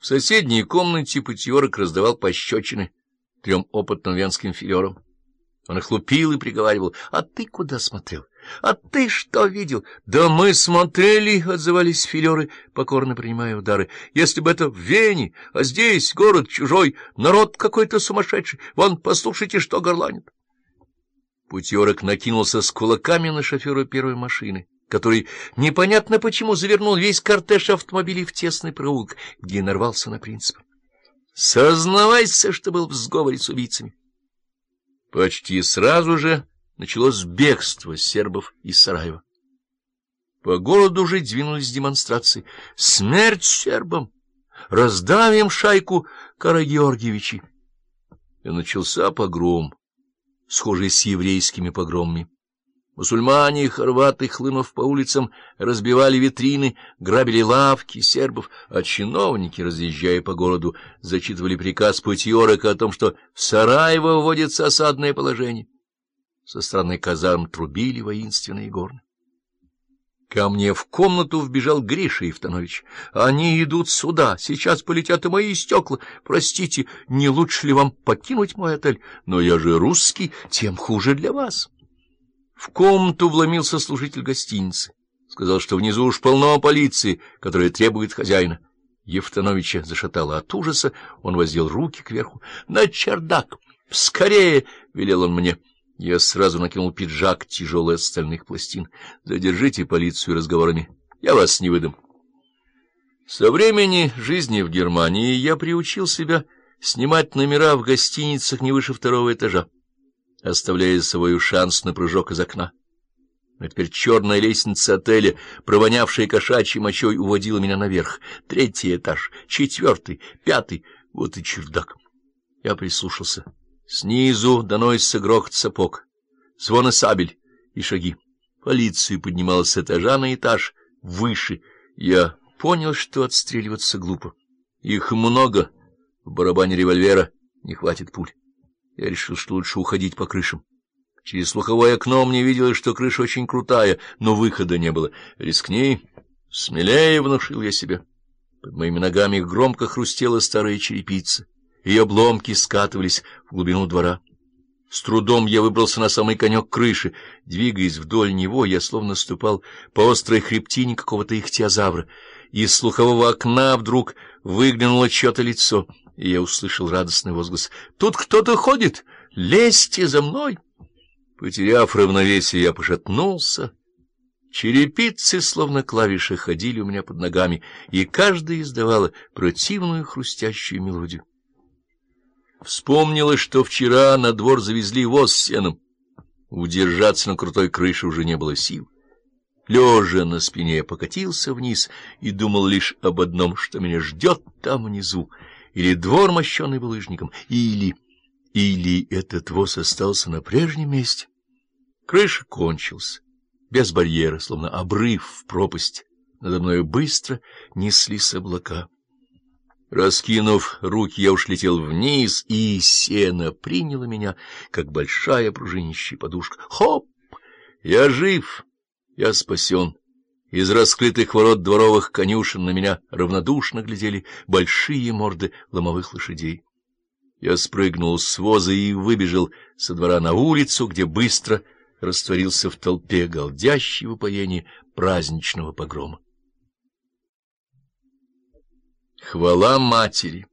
В соседней комнате путиорок раздавал пощечины трем опытным венским филерам. Он их лупил и приговаривал. — А ты куда смотрел? А ты что видел? — Да мы смотрели, — отзывались филеры, покорно принимая удары. — Если бы это в Вене, а здесь город чужой, народ какой-то сумасшедший. Вон, послушайте, что горланит. Путиорок накинулся с кулаками на шофера первой машины который непонятно почему завернул весь кортеж автомобилей в тесный проулок, где нарвался на принципа. Сознавайся, что был в сговоре с убийцами. Почти сразу же началось бегство сербов из Сараева. По городу уже двинулись демонстрации. Смерть сербам! Раздавим шайку Карагеоргиевичи! И начался погром, схожий с еврейскими погромами. Мусульмане и хорваты, хлынув по улицам, разбивали витрины, грабили лавки сербов, а чиновники, разъезжая по городу, зачитывали приказ Путиорека о том, что в Сараево вводится осадное положение. Со стороны казарм трубили воинственные горны. Ко мне в комнату вбежал Гриша Евтанович. Они идут сюда, сейчас полетят и мои стекла. Простите, не лучше ли вам покинуть мой отель? Но я же русский, тем хуже для вас. В комнату вломился служитель гостиницы. Сказал, что внизу уж полно полиции, которая требует хозяина. Евтановича зашатало от ужаса, он воздел руки кверху. — На чердак! Скорее! — велел он мне. Я сразу накинул пиджак, тяжелый от стальных пластин. — Задержите полицию разговорами. Я вас не выдам. Со времени жизни в Германии я приучил себя снимать номера в гостиницах не выше второго этажа оставляя за собой шанс на прыжок из окна. Но теперь черная лестница отеля, провонявшая кошачьей мочой, уводила меня наверх. Третий этаж, четвертый, пятый, вот и чердак. Я прислушался. Снизу доносится грохот сапог, звон сабель и шаги. Полиция поднималась с этажа на этаж, выше. Я понял, что отстреливаться глупо. Их много, в барабане револьвера не хватит пуль. Я решил, что лучше уходить по крышам. Через слуховое окно мне виделось, что крыша очень крутая, но выхода не было. Рискни, смелее, — внушил я себе. Под моими ногами громко хрустела старая черепица. Ее обломки скатывались в глубину двора. С трудом я выбрался на самый конек крыши. Двигаясь вдоль него, я словно ступал по острой хребтине какого-то ихтиозавра. Из слухового окна вдруг выглянуло чье-то лицо — и я услышал радостный возглас. «Тут кто-то ходит! Лезьте за мной!» Потеряв равновесие, я пошатнулся. Черепицы, словно клавиши, ходили у меня под ногами, и каждая издавала противную хрустящую мелодию. Вспомнилось, что вчера на двор завезли воз с сеном. Удержаться на крутой крыше уже не было сил. Лежа на спине, я покатился вниз и думал лишь об одном, что меня ждет там внизу — или двор, мощенный булыжником, или... Или этот воз остался на прежнем месте. Крыша кончилась, без барьера, словно обрыв в пропасть. Надо мной быстро неслись облака. Раскинув руки, я уж летел вниз, и сено приняло меня, как большая пружинищая подушка. Хоп! Я жив, я спасен. Из раскрытых ворот дворовых конюшен на меня равнодушно глядели большие морды ломовых лошадей. Я спрыгнул с воза и выбежал со двора на улицу, где быстро растворился в толпе голдящей в упоении праздничного погрома. Хвала матери!